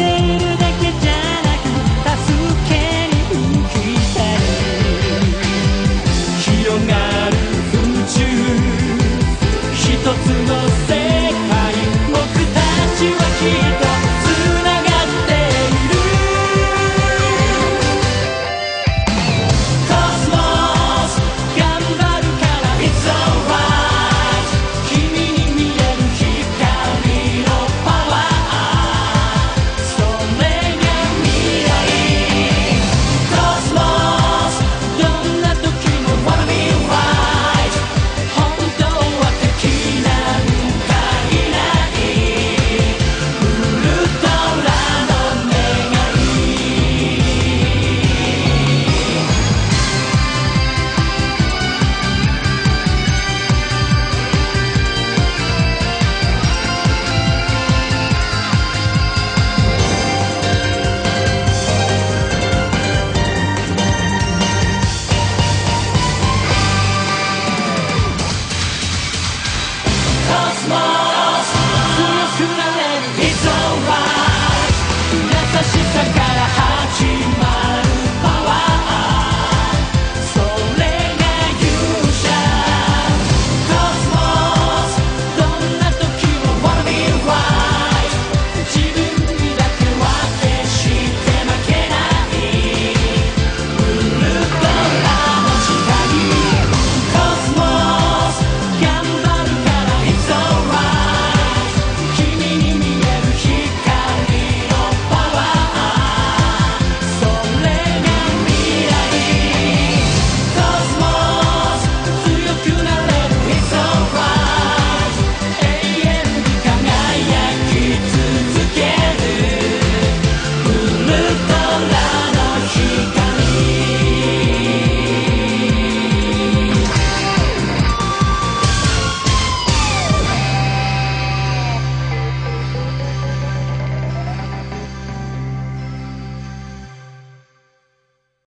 day.